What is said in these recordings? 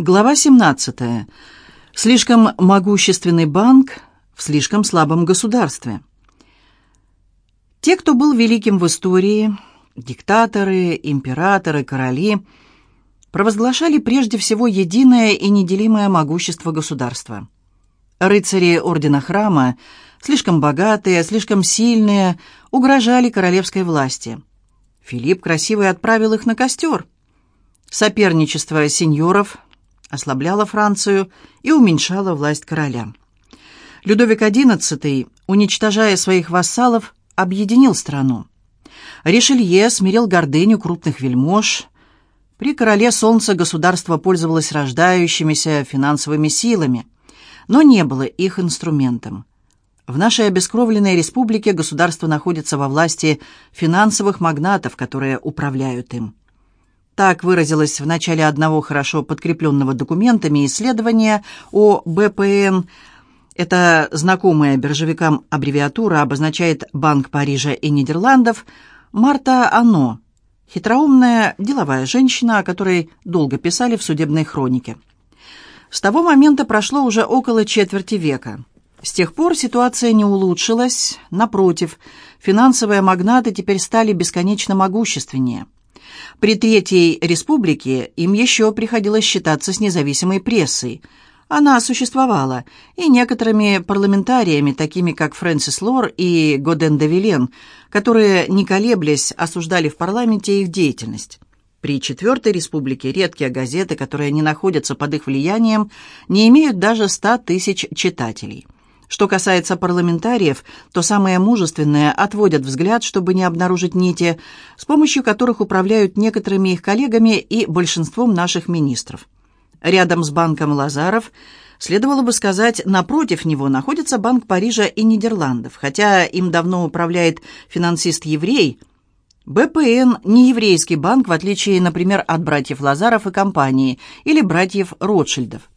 Глава 17. Слишком могущественный банк в слишком слабом государстве. Те, кто был великим в истории, диктаторы, императоры, короли, провозглашали прежде всего единое и неделимое могущество государства. Рыцари Ордена Храма, слишком богатые, слишком сильные, угрожали королевской власти. Филипп красивый отправил их на костер. Соперничество сеньоров – ослабляла Францию и уменьшала власть короля. Людовик XI, уничтожая своих вассалов, объединил страну. Ришелье смирил гордыню крупных вельмож. При короле солнца государство пользовалось рождающимися финансовыми силами, но не было их инструментом. В нашей обескровленной республике государство находится во власти финансовых магнатов, которые управляют им. Так выразилось в начале одного хорошо подкрепленного документами исследования о БПН. Это знакомая биржевикам аббревиатура обозначает Банк Парижа и Нидерландов. Марта Ано, хитроумная деловая женщина, о которой долго писали в судебной хронике. С того момента прошло уже около четверти века. С тех пор ситуация не улучшилась, напротив, финансовые магнаты теперь стали бесконечно могущественнее – при Третьей Республике им еще приходилось считаться с независимой прессой. Она существовала, и некоторыми парламентариями, такими как Фрэнсис Лор и Годен де Вилен, которые, не колеблясь, осуждали в парламенте их деятельность. При Четвертой Республике редкие газеты, которые не находятся под их влиянием, не имеют даже ста тысяч читателей – что касается парламентариев, то самые мужественные отводят взгляд, чтобы не обнаружить нити, с помощью которых управляют некоторыми их коллегами и большинством наших министров. Рядом с банком Лазаров, следовало бы сказать, напротив него находится Банк Парижа и Нидерландов, хотя им давно управляет финансист-еврей. БПН – не еврейский банк, в отличие, например, от братьев Лазаров и компании или братьев Ротшильдов.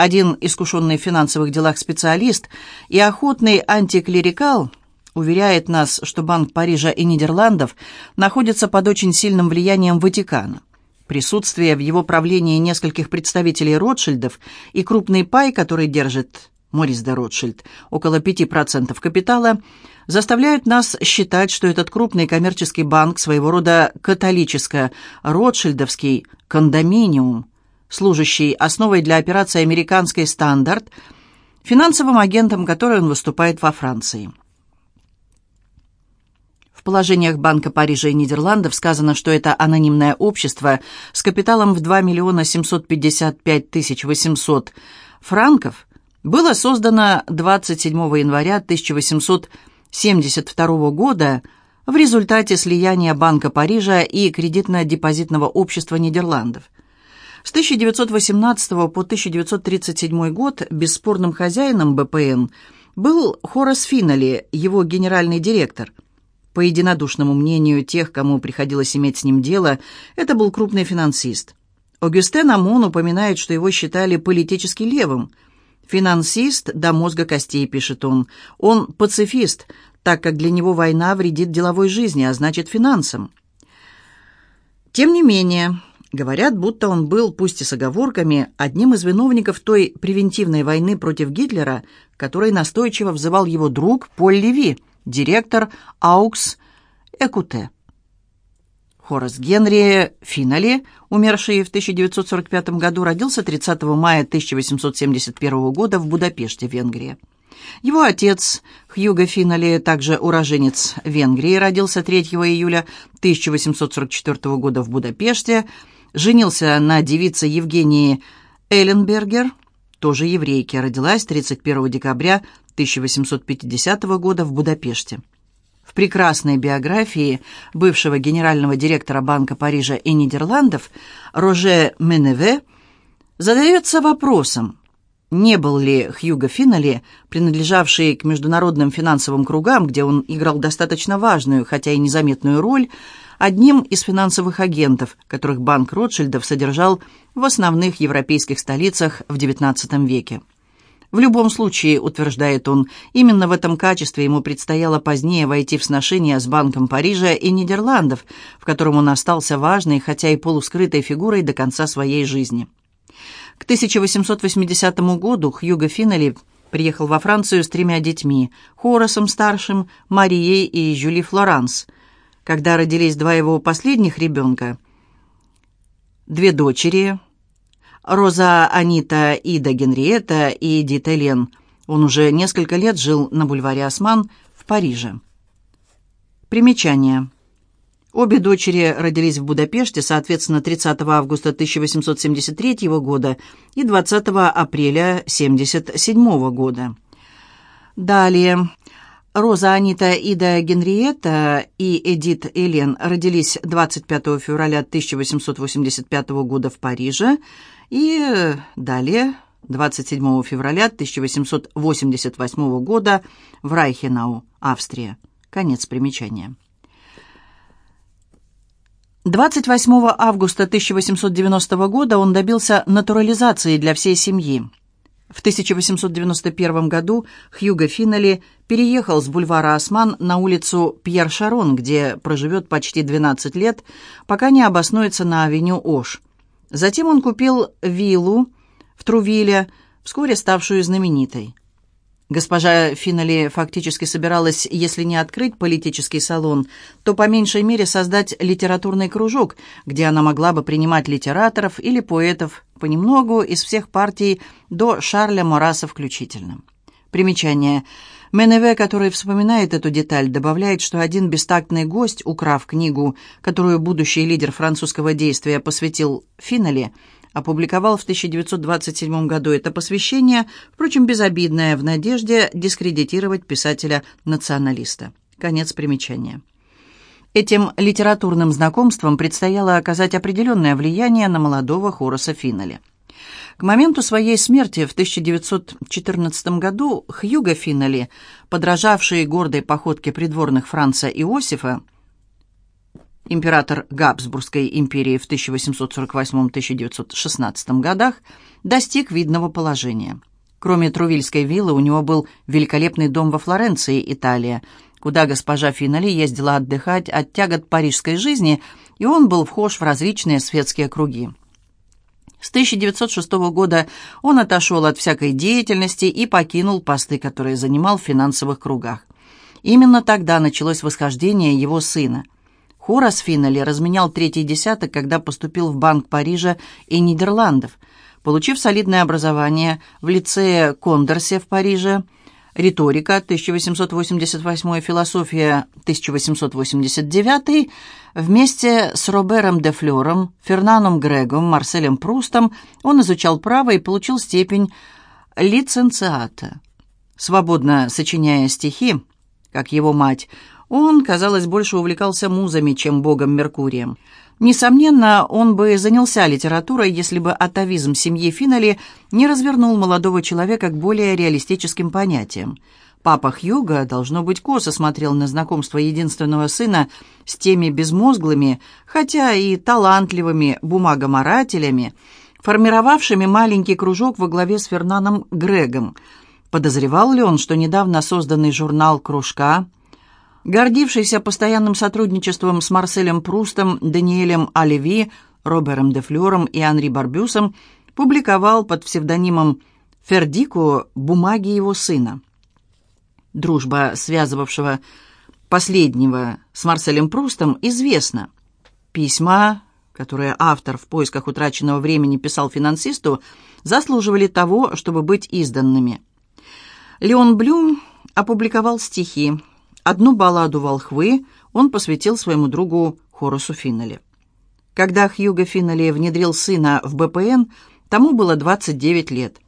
Один искушенный в финансовых делах специалист и охотный антиклерикал уверяет нас, что Банк Парижа и Нидерландов находится под очень сильным влиянием Ватикана. Присутствие в его правлении нескольких представителей Ротшильдов и крупный пай, который держит Морис де Ротшильд, около 5% капитала, заставляют нас считать, что этот крупный коммерческий банк своего рода католическо-ротшильдовский кондоминиум – служащий основой для операции «Американский стандарт», финансовым агентом которой он выступает во Франции. В положениях Банка Парижа и Нидерландов сказано, что это анонимное общество с капиталом в 2 миллиона 755 тысяч 800 франков было создано 27 января 1872 года в результате слияния Банка Парижа и кредитно-депозитного общества Нидерландов – с 1918 по 1937 год бесспорным хозяином БПН был Хорас Финнелли, его генеральный директор. По единодушному мнению тех, кому приходилось иметь с ним дело, это был крупный финансист. Огюстен Амон упоминает, что его считали политически левым. «Финансист до мозга костей», — пишет он. «Он пацифист, так как для него война вредит деловой жизни, а значит финансам». Тем не менее, Говорят, будто он был, пусть и с оговорками, одним из виновников той превентивной войны против Гитлера, которой настойчиво взывал его друг Поль Леви, директор Аукс Экуте. Хорас Генри Финали, умерший в 1945 году, родился 30 мая 1871 года в Будапеште, Венгрия. Его отец, Хьюго Финали, также уроженец Венгрии, родился 3 июля 1844 года в Будапеште, женился на девице Евгении Элленбергер, тоже еврейке, родилась 31 декабря 1850 года в Будапеште. В прекрасной биографии бывшего генерального директора Банка Парижа и Нидерландов Роже Меневе задается вопросом, не был ли Хьюго Финнелли, принадлежавший к международным финансовым кругам, где он играл достаточно важную, хотя и незаметную роль, одним из финансовых агентов, которых банк Ротшильдов содержал в основных европейских столицах в XIX веке. В любом случае, утверждает он, именно в этом качестве ему предстояло позднее войти в сношение с Банком Парижа и Нидерландов, в котором он остался важной, хотя и полускрытой фигурой до конца своей жизни. К 1880 году Хьюго Финнелли приехал во Францию с тремя детьми – Хорасом старшим, Марией и Жюли Флоранс. Когда родились два его последних ребенка, две дочери – Роза Анита Ида Генриетта и Эдит Элен – он уже несколько лет жил на бульваре Осман в Париже. Примечание. Обе дочери родились в Будапеште, соответственно, 30 августа 1873 года и 20 апреля 1977 года. Далее. Роза Анита Ида Генриетта и Эдит Элен родились 25 февраля 1885 года в Париже. И далее 27 февраля 1888 года в Райхенау, Австрия. Конец примечания. 28 августа 1890 года он добился натурализации для всей семьи. В 1891 году Хьюго Финнелли переехал с бульвара Осман на улицу Пьер-Шарон, где проживет почти 12 лет, пока не обоснуется на авеню Ош. Затем он купил виллу в Трувиле, вскоре ставшую знаменитой. Госпожа Финнелли фактически собиралась, если не открыть политический салон, то по меньшей мере создать литературный кружок, где она могла бы принимать литераторов или поэтов понемногу из всех партий до Шарля Мораса включительно. Примечание. Меневе, который вспоминает эту деталь, добавляет, что один бестактный гость, украв книгу, которую будущий лидер французского действия посвятил Финнелли, опубликовал в 1927 году это посвящение, впрочем, безобидное, в надежде дискредитировать писателя-националиста. Конец примечания. Этим литературным знакомством предстояло оказать определенное влияние на молодого Хораса Финнелли. К моменту своей смерти в 1914 году Хьюго Финнелли, подражавший гордой походке придворных Франца Иосифа, император Габсбургской империи в 1848-1916 годах, достиг видного положения. Кроме Трувильской виллы, у него был великолепный дом во Флоренции, Италия, куда госпожа Финали ездила отдыхать от тягот парижской жизни, и он был вхож в различные светские круги. С 1906 года он отошел от всякой деятельности и покинул посты, которые занимал в финансовых кругах. Именно тогда началось восхождение его сына – Хорас Финнелли разменял третий десяток, когда поступил в Банк Парижа и Нидерландов. Получив солидное образование в лицее Кондорсе в Париже, риторика 1888, философия 1889, вместе с Робером де Флером, Фернаном Грегом, Марселем Прустом он изучал право и получил степень лиценциата. Свободно сочиняя стихи, как его мать, он, казалось, больше увлекался музами, чем богом Меркурием. Несомненно, он бы занялся литературой, если бы атовизм семьи Финнелли не развернул молодого человека к более реалистическим понятиям. Папа Хьюга, должно быть, косо смотрел на знакомство единственного сына с теми безмозглыми, хотя и талантливыми бумагоморателями, формировавшими маленький кружок во главе с Фернаном Грегом. Подозревал ли он, что недавно созданный журнал «Кружка» гордившийся постоянным сотрудничеством с Марселем Прустом, Даниэлем Оливи, Робером де Флером и Анри Барбюсом, публиковал под псевдонимом Фердико бумаги его сына. Дружба, связывавшего последнего с Марселем Прустом, известна. Письма, которые автор в поисках утраченного времени писал финансисту, заслуживали того, чтобы быть изданными. Леон Блюм опубликовал стихи, Одну балладу «Волхвы» он посвятил своему другу Хорусу Финнелли. Когда Хьюго Финнелли внедрил сына в БПН, тому было 29 лет.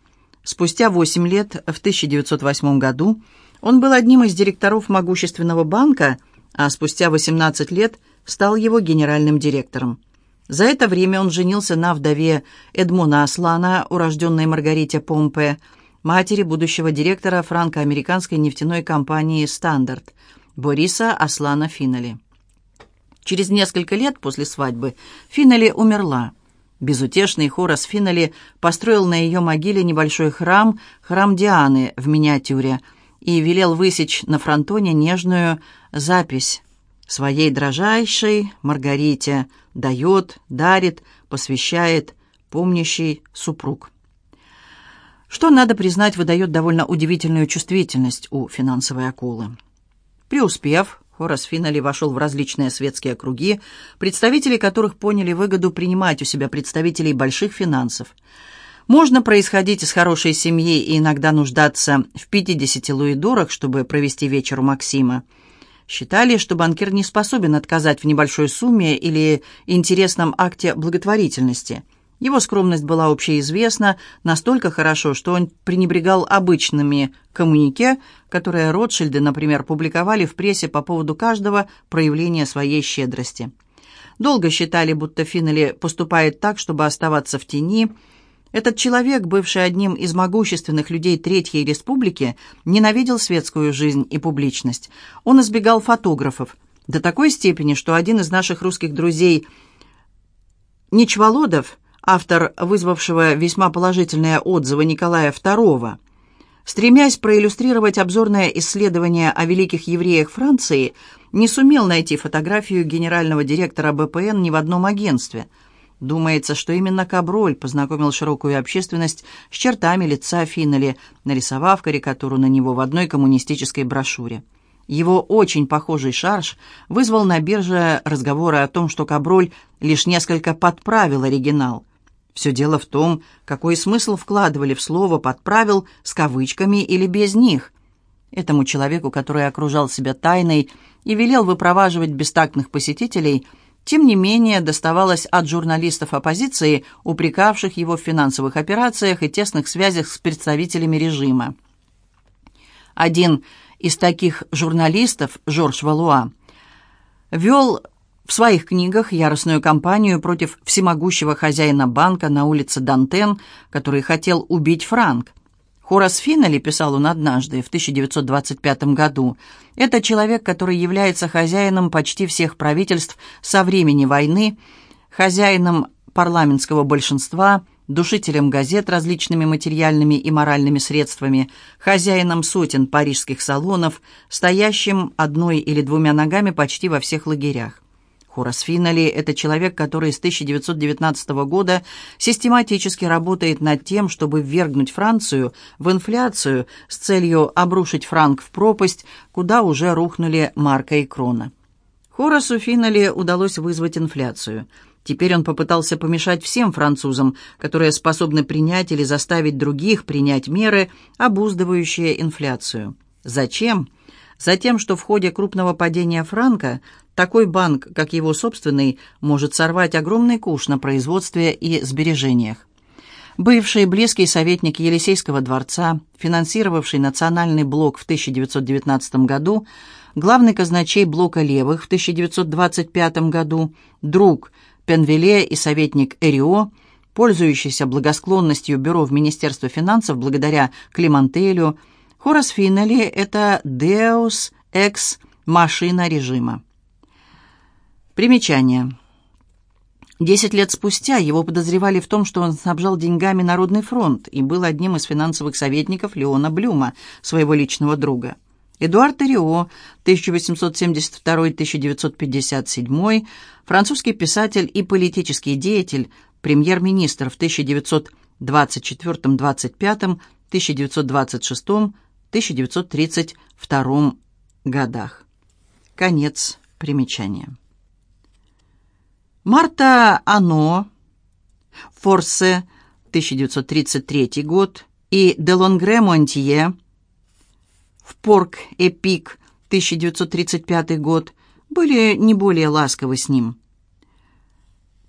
Спустя 8 лет, в 1908 году, он был одним из директоров могущественного банка, а спустя 18 лет стал его генеральным директором. За это время он женился на вдове Эдмона Аслана, урожденной Маргарите Помпе, матери будущего директора франко-американской нефтяной компании «Стандарт», Бориса Аслана Финнелли. Через несколько лет после свадьбы Финнелли умерла. Безутешный Хорас Финнелли построил на ее могиле небольшой храм, храм Дианы в миниатюре, и велел высечь на фронтоне нежную запись своей дрожайшей Маргарите «Дает, дарит, посвящает, помнящий супруг». Что, надо признать, выдает довольно удивительную чувствительность у финансовой акулы. Преуспев, Хорас Финнелли вошел в различные светские круги, представители которых поняли выгоду принимать у себя представителей больших финансов. Можно происходить из хорошей семьи и иногда нуждаться в 50 луидорах, чтобы провести вечер у Максима. Считали, что банкир не способен отказать в небольшой сумме или интересном акте благотворительности – его скромность была общеизвестна настолько хорошо, что он пренебрегал обычными коммунике, которые Ротшильды, например, публиковали в прессе по поводу каждого проявления своей щедрости. Долго считали, будто Финнелли поступает так, чтобы оставаться в тени. Этот человек, бывший одним из могущественных людей Третьей Республики, ненавидел светскую жизнь и публичность. Он избегал фотографов до такой степени, что один из наших русских друзей Ничволодов – автор вызвавшего весьма положительные отзывы Николая II, стремясь проиллюстрировать обзорное исследование о великих евреях Франции, не сумел найти фотографию генерального директора БПН ни в одном агентстве. Думается, что именно Каброль познакомил широкую общественность с чертами лица Финнелли, нарисовав карикатуру на него в одной коммунистической брошюре. Его очень похожий шарж вызвал на бирже разговоры о том, что Каброль лишь несколько подправил оригинал – все дело в том, какой смысл вкладывали в слово «подправил» с кавычками или без них. Этому человеку, который окружал себя тайной и велел выпроваживать бестактных посетителей, тем не менее доставалось от журналистов оппозиции, упрекавших его в финансовых операциях и тесных связях с представителями режима. Один из таких журналистов, Жорж Валуа, вел в своих книгах яростную кампанию против всемогущего хозяина банка на улице Дантен, который хотел убить Франк. Хорас Финнелли, писал он однажды, в 1925 году, это человек, который является хозяином почти всех правительств со времени войны, хозяином парламентского большинства, душителем газет различными материальными и моральными средствами, хозяином сотен парижских салонов, стоящим одной или двумя ногами почти во всех лагерях. Хорас Финнелли – это человек, который с 1919 года систематически работает над тем, чтобы ввергнуть Францию в инфляцию с целью обрушить франк в пропасть, куда уже рухнули марка и крона. Хорасу Финнелли удалось вызвать инфляцию. Теперь он попытался помешать всем французам, которые способны принять или заставить других принять меры, обуздывающие инфляцию. Зачем? Затем, что в ходе крупного падения франка такой банк, как его собственный, может сорвать огромный куш на производстве и сбережениях. Бывший близкий советник Елисейского дворца, финансировавший национальный блок в 1919 году, главный казначей блока левых в 1925 году, друг Пенвеле и советник Эрио, пользующийся благосклонностью бюро в Министерстве финансов благодаря Климантелю, Хорас Финнелли – это «Deus ex машина режима». Примечание. Десять лет спустя его подозревали в том, что он снабжал деньгами Народный фронт и был одним из финансовых советников Леона Блюма, своего личного друга. Эдуард Терио, 1872-1957, французский писатель и политический деятель, премьер-министр в 1924-25, 1926-1932 годах. Конец примечания. Марта Ано, Форсе, 1933 год, и Делонгре Монтье, в Порк Эпик, 1935 год, были не более ласковы с ним.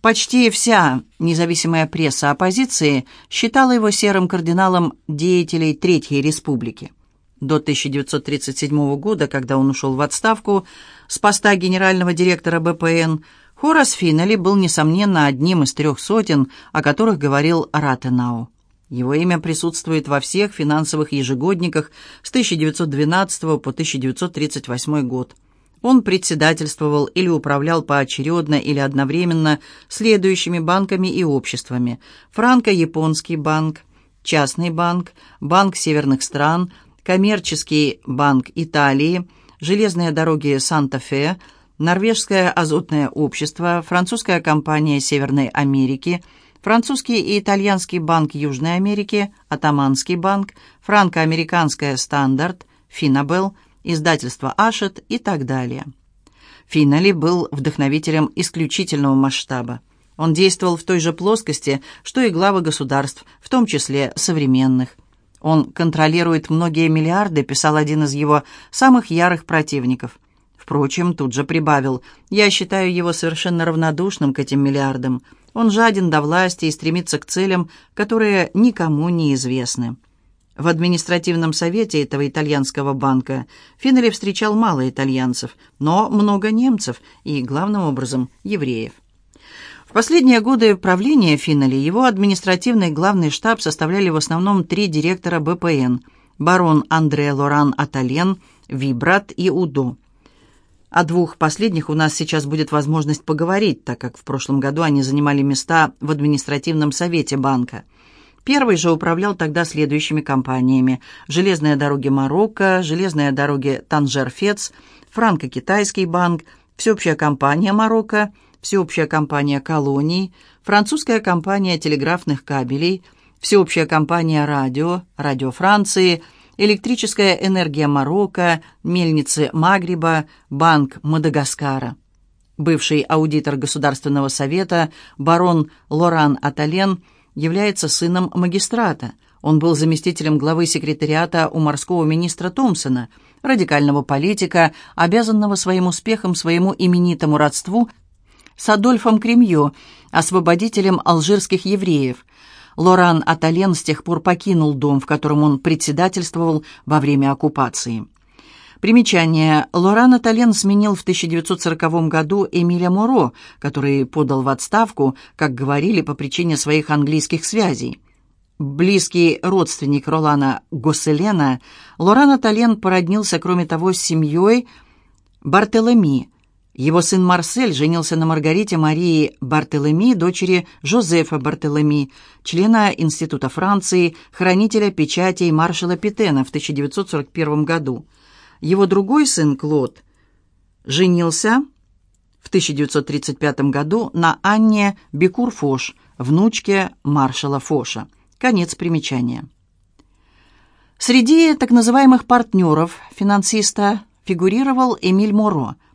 Почти вся независимая пресса оппозиции считала его серым кардиналом деятелей Третьей Республики. До 1937 года, когда он ушел в отставку с поста генерального директора БПН, Хорас Финнелли был, несомненно, одним из трех сотен, о которых говорил Ратенау. Его имя присутствует во всех финансовых ежегодниках с 1912 по 1938 год. Он председательствовал или управлял поочередно или одновременно следующими банками и обществами. Франко-японский банк, частный банк, банк северных стран, коммерческий банк Италии, железные дороги Санта-Фе, Норвежское азотное общество, французская компания Северной Америки, французский и итальянский банк Южной Америки, Атаманский банк, франко-американская «Стандарт», Финабел, издательство «Ашет» и так далее. Финали был вдохновителем исключительного масштаба. Он действовал в той же плоскости, что и главы государств, в том числе современных. Он контролирует многие миллиарды, писал один из его самых ярых противников. Впрочем, тут же прибавил, я считаю его совершенно равнодушным к этим миллиардам. Он жаден до власти и стремится к целям, которые никому не известны. В административном совете этого итальянского банка Финнелли встречал мало итальянцев, но много немцев и, главным образом, евреев. В последние годы правления Финнелли его административный главный штаб составляли в основном три директора БПН – барон Андре Лоран Атален, Вибрат и Удо. О двух последних у нас сейчас будет возможность поговорить, так как в прошлом году они занимали места в административном совете банка. Первый же управлял тогда следующими компаниями – «Железные дороги Марокко», «Железные дороги Танжер-Фец», «Франко-Китайский банк», «Всеобщая компания Марокко», Всеобщая компания колоний, Французская компания телеграфных кабелей, Всеобщая компания радио, Радио Франции, Электрическая энергия Марокко, Мельницы Магриба, Банк Мадагаскара. Бывший аудитор Государственного совета барон Лоран Атален является сыном магистрата. Он был заместителем главы секретариата у морского министра Томпсона, радикального политика, обязанного своим успехом своему именитому родству – с Адольфом Кремье, освободителем алжирских евреев. Лоран Атален с тех пор покинул дом, в котором он председательствовал во время оккупации. Примечание. Лоран Атален сменил в 1940 году Эмиля Моро, который подал в отставку, как говорили, по причине своих английских связей. Близкий родственник Ролана Госселена, Лоран Атален породнился, кроме того, с семьей Бартелеми, его сын Марсель женился на Маргарите Марии Бартелеми, дочери Жозефа Бартелеми, члена Института Франции, хранителя печатей маршала Петена в 1941 году. Его другой сын Клод женился в 1935 году на Анне Бекур-Фош, внучке маршала Фоша. Конец примечания. Среди так называемых партнеров финансиста фигурировал Эмиль Моро –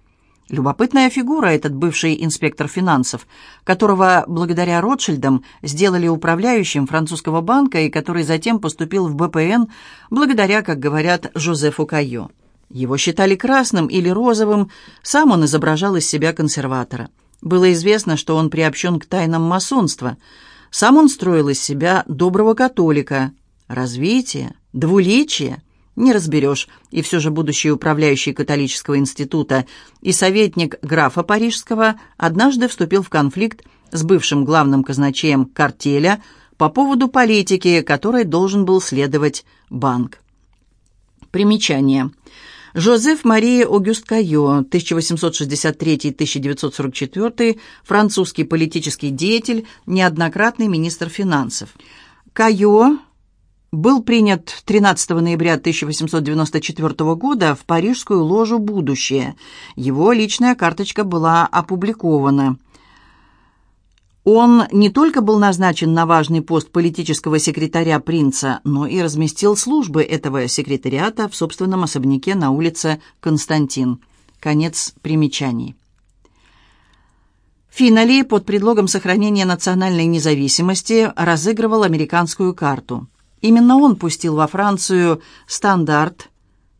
Любопытная фигура этот бывший инспектор финансов, которого благодаря Ротшильдам сделали управляющим французского банка и который затем поступил в БПН благодаря, как говорят, Жозефу Кайо. Его считали красным или розовым, сам он изображал из себя консерватора. Было известно, что он приобщен к тайнам масонства. Сам он строил из себя доброго католика. Развитие, двуличие – не разберешь, и все же будущий управляющий католического института и советник графа Парижского однажды вступил в конфликт с бывшим главным казначеем картеля по поводу политики, которой должен был следовать банк. Примечание. Жозеф Мария Огюст Кайо, 1863-1944, французский политический деятель, неоднократный министр финансов. Кайо был принят 13 ноября 1894 года в парижскую ложу «Будущее». Его личная карточка была опубликована. Он не только был назначен на важный пост политического секретаря принца, но и разместил службы этого секретариата в собственном особняке на улице Константин. Конец примечаний. Финали под предлогом сохранения национальной независимости разыгрывал американскую карту – Именно он пустил во Францию стандарт,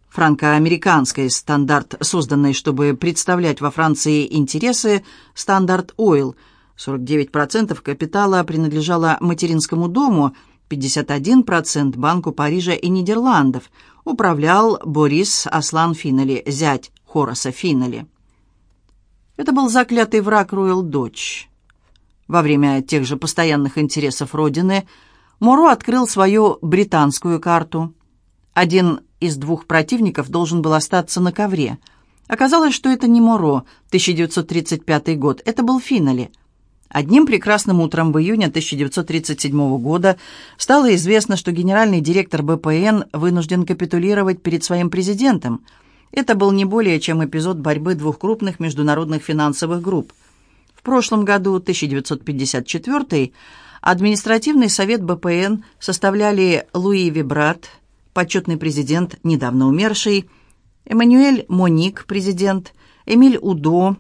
франко-американский стандарт, созданный, чтобы представлять во Франции интересы стандарт Ойл. 49% капитала принадлежало материнскому дому, 51% Банку Парижа и Нидерландов. Управлял Борис Аслан Финнелли, зять Хораса Финнелли. Это был заклятый враг Роyal Dodge. Во время тех же постоянных интересов Родины – Моро открыл свою британскую карту. Один из двух противников должен был остаться на ковре. Оказалось, что это не Моро, 1935 год, это был Финнелли. Одним прекрасным утром в июне 1937 года стало известно, что генеральный директор БПН вынужден капитулировать перед своим президентом. Это был не более чем эпизод борьбы двух крупных международных финансовых групп. В прошлом году, 1954 Административный совет БПН составляли Луи Вибрат, почетный президент, недавно умерший, Эммануэль Моник, президент, Эмиль Удо,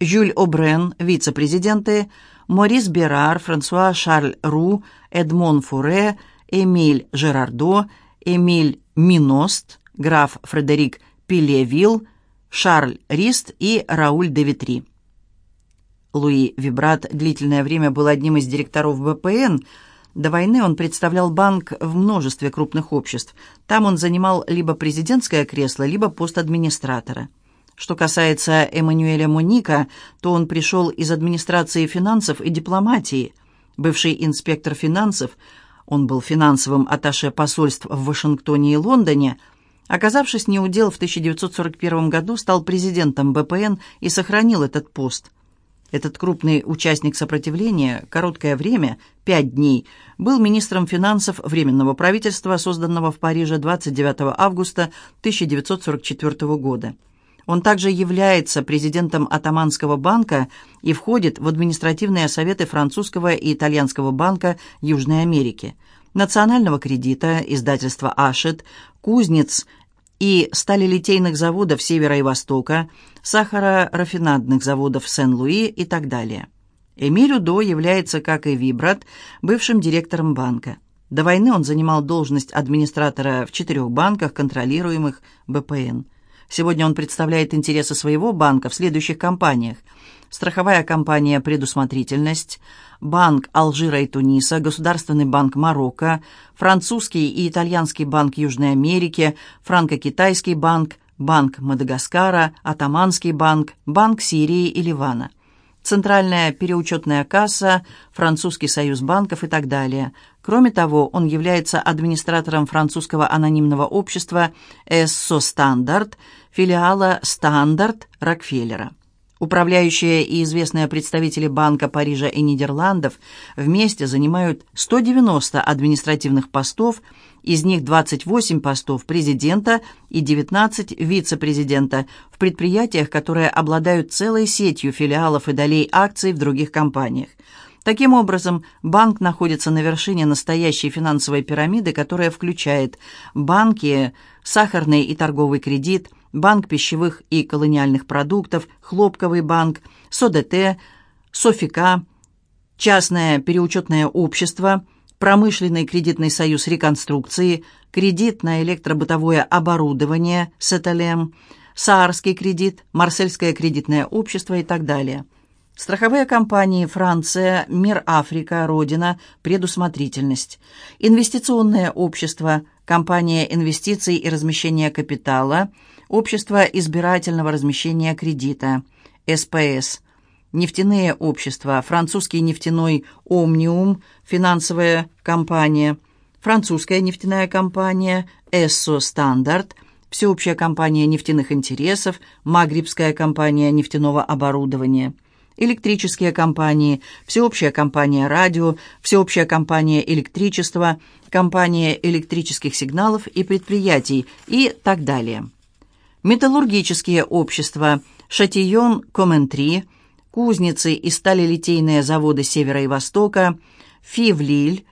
Жюль Обрен, вице-президенты, Морис Берар, Франсуа Шарль Ру, Эдмон Фуре, Эмиль Жерардо, Эмиль Миност, граф Фредерик Пилевилл, Шарль Рист и Рауль де Витри. Луи Вибрат длительное время был одним из директоров БПН. До войны он представлял банк в множестве крупных обществ. Там он занимал либо президентское кресло, либо пост администратора. Что касается Эммануэля Моника, то он пришел из администрации финансов и дипломатии. Бывший инспектор финансов, он был финансовым атташе посольств в Вашингтоне и Лондоне, оказавшись неудел в 1941 году, стал президентом БПН и сохранил этот пост. Этот крупный участник сопротивления, короткое время, пять дней, был министром финансов Временного правительства, созданного в Париже 29 августа 1944 года. Он также является президентом Атаманского банка и входит в административные советы французского и итальянского банка Южной Америки, национального кредита, издательства «Ашет», кузнец и сталелитейных заводов Севера и Востока, сахарорафинадных заводов Сен-Луи и так далее. Эмиль Удо является, как и Вибрат, бывшим директором банка. До войны он занимал должность администратора в четырех банках, контролируемых БПН. Сегодня он представляет интересы своего банка в следующих компаниях. Страховая компания «Предусмотрительность», Банк Алжира и Туниса, Государственный банк Марокко, Французский и Итальянский банк Южной Америки, Франко-Китайский банк, Банк Мадагаскара, Атаманский банк, Банк Сирии и Ливана. Центральная переучетная касса, Французский союз банков и так далее. Кроме того, он является администратором французского анонимного общества «Эссо Стандарт», филиала «Стандарт» Рокфеллера. Управляющие и известные представители Банка Парижа и Нидерландов вместе занимают 190 административных постов, из них 28 постов президента и 19 вице-президента в предприятиях, которые обладают целой сетью филиалов и долей акций в других компаниях. Таким образом, банк находится на вершине настоящей финансовой пирамиды, которая включает банки, сахарный и торговый кредит, банк пищевых и колониальных продуктов, хлопковый банк, СОДТ, СОФИКА, частное переучетное общество, промышленный кредитный союз реконструкции, кредит на электробытовое оборудование, СТЛМ, Саарский кредит, Марсельское кредитное общество и так далее. Страховые компании «Франция», «Мир Африка», «Родина», «Предусмотрительность», инвестиционное общество, компания инвестиций и размещения капитала – Общество избирательного размещения кредита, СПС, нефтяные общества, французский нефтяной «Омниум», финансовая компания, французская нефтяная компания, «Эссо Стандарт», всеобщая компания нефтяных интересов, Магрибская компания нефтяного оборудования – электрические компании, всеобщая компания радио, всеобщая компания электричества, компания электрических сигналов и предприятий и так далее металлургические общества «Шатийон Коментри», кузницы и сталелитейные заводы Севера и Востока, Фивлиль,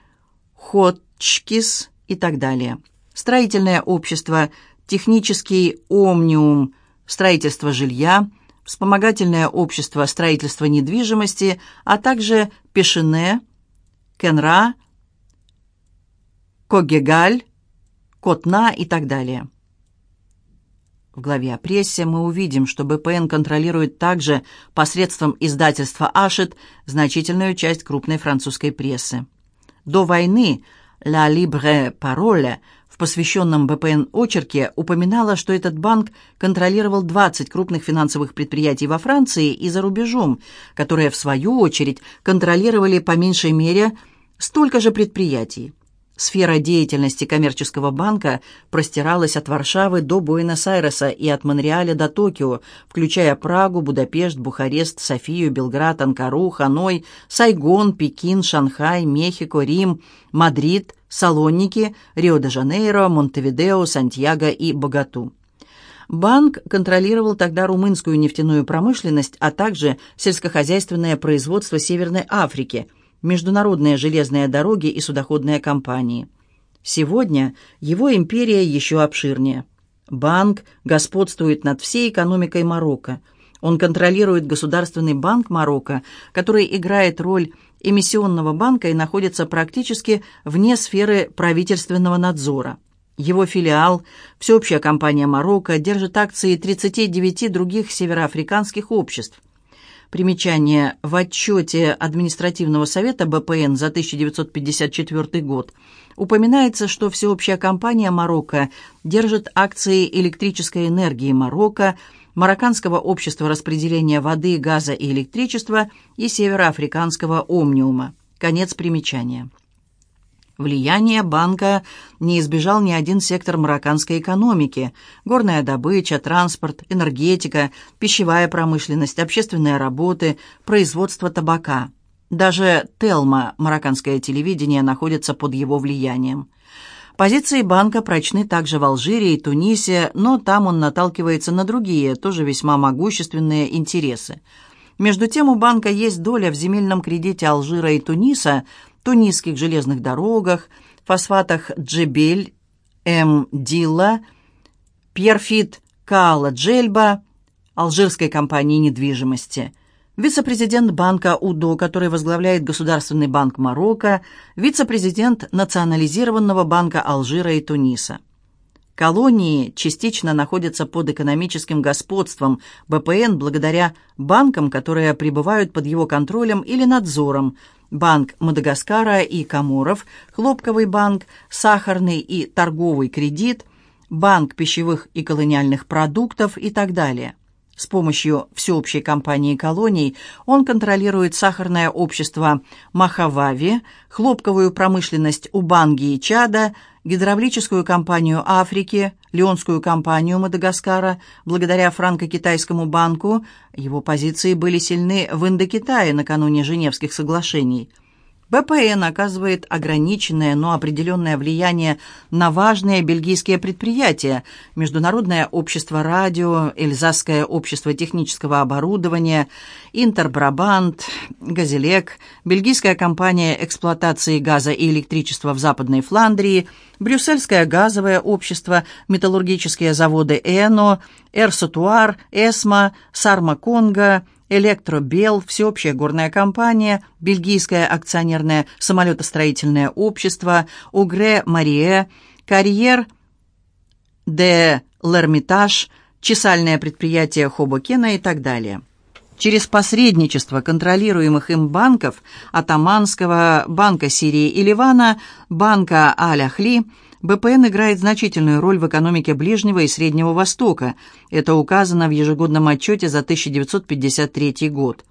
Хотчкис и так далее. Строительное общество «Технический Омниум», строительство жилья, вспомогательное общество строительства недвижимости, а также Пешине, Кенра, Когегаль, Котна и так далее. В главе о прессе мы увидим, что БПН контролирует также посредством издательства «Ашет» значительную часть крупной французской прессы. До войны «La Libre Parole» в посвященном БПН очерке упоминала, что этот банк контролировал 20 крупных финансовых предприятий во Франции и за рубежом, которые, в свою очередь, контролировали по меньшей мере столько же предприятий. Сфера деятельности коммерческого банка простиралась от Варшавы до Буэнос-Айреса и от Монреаля до Токио, включая Прагу, Будапешт, Бухарест, Софию, Белград, Анкару, Ханой, Сайгон, Пекин, Шанхай, Мехико, Рим, Мадрид, Салоники, Рио-де-Жанейро, Монтевидео, Сантьяго и Боготу. Банк контролировал тогда румынскую нефтяную промышленность, а также сельскохозяйственное производство Северной Африки – международные железные дороги и судоходные компании. Сегодня его империя еще обширнее. Банк господствует над всей экономикой Марокко. Он контролирует Государственный банк Марокко, который играет роль эмиссионного банка и находится практически вне сферы правительственного надзора. Его филиал, всеобщая компания Марокко, держит акции 39 других североафриканских обществ. Примечание. В отчете Административного совета БПН за 1954 год упоминается, что всеобщая компания Марокко держит акции электрической энергии Марокко, Марокканского общества распределения воды, газа и электричества и Североафриканского Омниума. Конец примечания. Влияние банка не избежал ни один сектор марокканской экономики – горная добыча, транспорт, энергетика, пищевая промышленность, общественные работы, производство табака. Даже Телма, марокканское телевидение, находится под его влиянием. Позиции банка прочны также в Алжире и Тунисе, но там он наталкивается на другие, тоже весьма могущественные интересы. Между тем у банка есть доля в земельном кредите Алжира и Туниса – тунисских железных дорогах, фосфатах Джебель, М. Пьерфит Каала Джельба, алжирской компании недвижимости, вице-президент банка УДО, который возглавляет Государственный банк Марокко, вице-президент Национализированного банка Алжира и Туниса. Колонии частично находятся под экономическим господством БПН благодаря банкам, которые пребывают под его контролем или надзором, Банк Мадагаскара и Коморов, Хлопковый банк, Сахарный и торговый кредит, Банк пищевых и колониальных продуктов и так далее. С помощью всеобщей компании колоний он контролирует сахарное общество Махавави, хлопковую промышленность Убанги и Чада, гидравлическую компанию Африки, Леонскую компанию Мадагаскара, благодаря франко-китайскому банку, его позиции были сильны в Индокитае накануне Женевских соглашений – БПН оказывает ограниченное, но определенное влияние на важные бельгийские предприятия, Международное общество радио, Эльзасское общество технического оборудования, Интербрабант, Газелек, Бельгийская компания эксплуатации газа и электричества в Западной Фландрии, Брюссельское газовое общество, металлургические заводы Эно, Эрсутуар, Эсма, Сарма-Конго – Электробел, Всеобщая горная компания, Бельгийское акционерное самолетостроительное общество, Угре Марие, Карьер де Лермитаж, чесальное предприятие Хобокена и так далее. Через посредничество контролируемых им банков Атаманского, Банка Сирии и Ливана, Банка Аль-Ахли – БПН играет значительную роль в экономике Ближнего и Среднего Востока. Это указано в ежегодном отчете за 1953 год.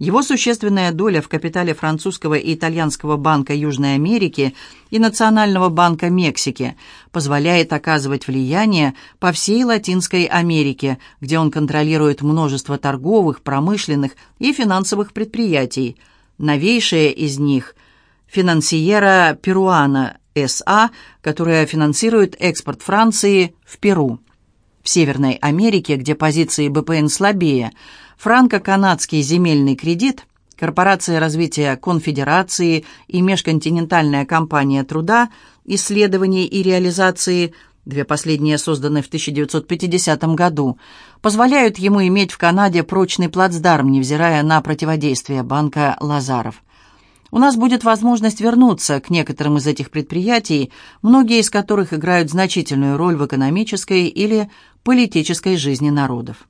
Его существенная доля в капитале французского и итальянского банка Южной Америки и Национального банка Мексики позволяет оказывать влияние по всей Латинской Америке, где он контролирует множество торговых, промышленных и финансовых предприятий. Новейшее из них – финансиера Перуана СА, которая финансирует экспорт Франции в Перу. В Северной Америке, где позиции БПН слабее, франко-канадский земельный кредит, Корпорация развития Конфедерации и Межконтинентальная компания труда, исследований и реализации, две последние созданы в 1950 году, позволяют ему иметь в Канаде прочный плацдарм, невзирая на противодействие банка Лазаров. У нас будет возможность вернуться к некоторым из этих предприятий, многие из которых играют значительную роль в экономической или политической жизни народов.